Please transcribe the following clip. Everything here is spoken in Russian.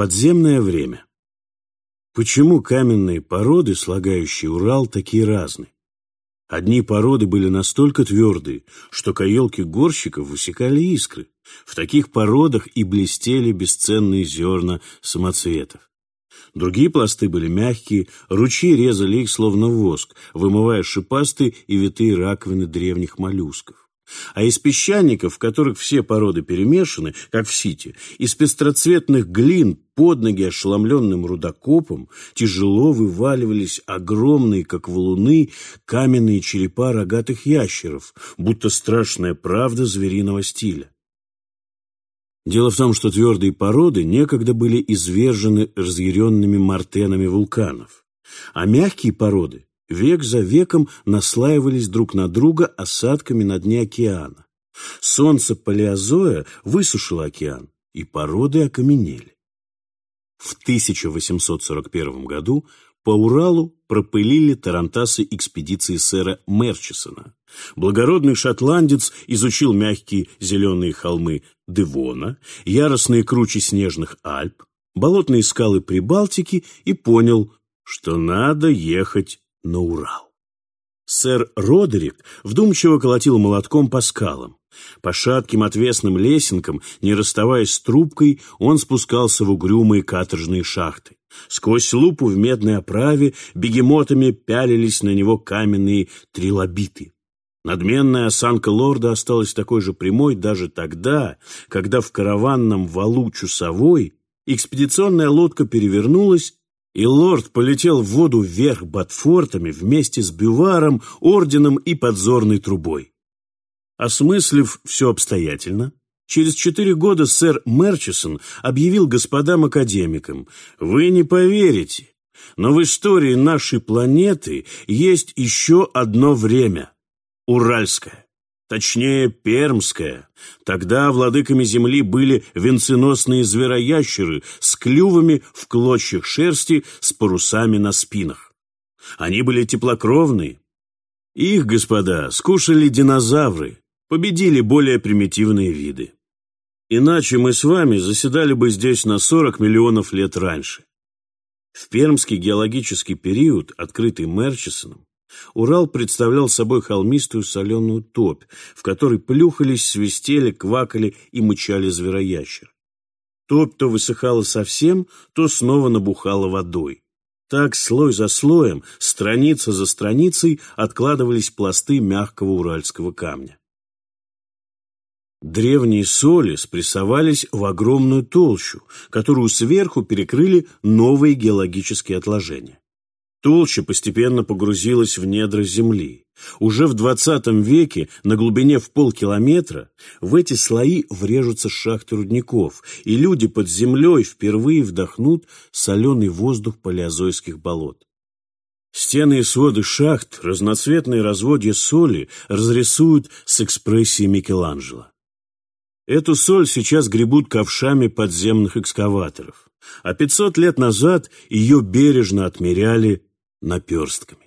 Подземное время. Почему каменные породы, слагающие Урал, такие разные? Одни породы были настолько твердые, что каелки горщиков высекали искры. В таких породах и блестели бесценные зерна самоцветов. Другие пласты были мягкие, ручьи резали их словно воск, вымывая шипастые и витые раковины древних моллюсков. А из песчаников, в которых все породы перемешаны, как в сите, из пестроцветных глин под ноги ошеломленным рудокопом тяжело вываливались огромные, как валуны, каменные черепа рогатых ящеров, будто страшная правда звериного стиля. Дело в том, что твердые породы некогда были извержены разъяренными мартенами вулканов, а мягкие породы век за веком наслаивались друг на друга осадками на дне океана. Солнце палеозоя высушило океан, и породы окаменели. В 1841 году по Уралу пропылили тарантасы экспедиции сэра Мерчисона. Благородный шотландец изучил мягкие зеленые холмы Девона, яростные кручи снежных Альп, болотные скалы Прибалтики и понял, что надо ехать на Урал. Сэр Родерик вдумчиво колотил молотком по скалам. По шатким отвесным лесенкам, не расставаясь с трубкой, он спускался в угрюмые каторжные шахты. Сквозь лупу в медной оправе бегемотами пялились на него каменные трилобиты. Надменная осанка лорда осталась такой же прямой даже тогда, когда в караванном валу Чусовой экспедиционная лодка перевернулась и лорд полетел в воду вверх Батфортами вместе с бюваром, орденом и подзорной трубой. Осмыслив все обстоятельно, через четыре года сэр Мерчисон объявил господам-академикам, «Вы не поверите, но в истории нашей планеты есть еще одно время – Уральское точнее пермская. Тогда владыками земли были венценосные звероящеры с клювами в клочьях шерсти с парусами на спинах. Они были теплокровные. Их, господа, скушали динозавры, победили более примитивные виды. Иначе мы с вами заседали бы здесь на 40 миллионов лет раньше. В пермский геологический период, открытый Мерчисоном, Урал представлял собой холмистую соленую топь, в которой плюхались, свистели, квакали и мычали звероящер. Топь то высыхала совсем, то снова набухала водой. Так слой за слоем, страница за страницей откладывались пласты мягкого уральского камня. Древние соли спрессовались в огромную толщу, которую сверху перекрыли новые геологические отложения. Толща постепенно погрузилась в недра земли. Уже в двадцатом веке на глубине в полкилометра в эти слои врежутся шахты рудников, и люди под землей впервые вдохнут соленый воздух палеозойских болот. Стены и своды шахт разноцветные разводья соли разрисуют с экспрессией Микеланджело. Эту соль сейчас гребут ковшами подземных экскаваторов, а 500 лет назад ее бережно отмеряли наперстками.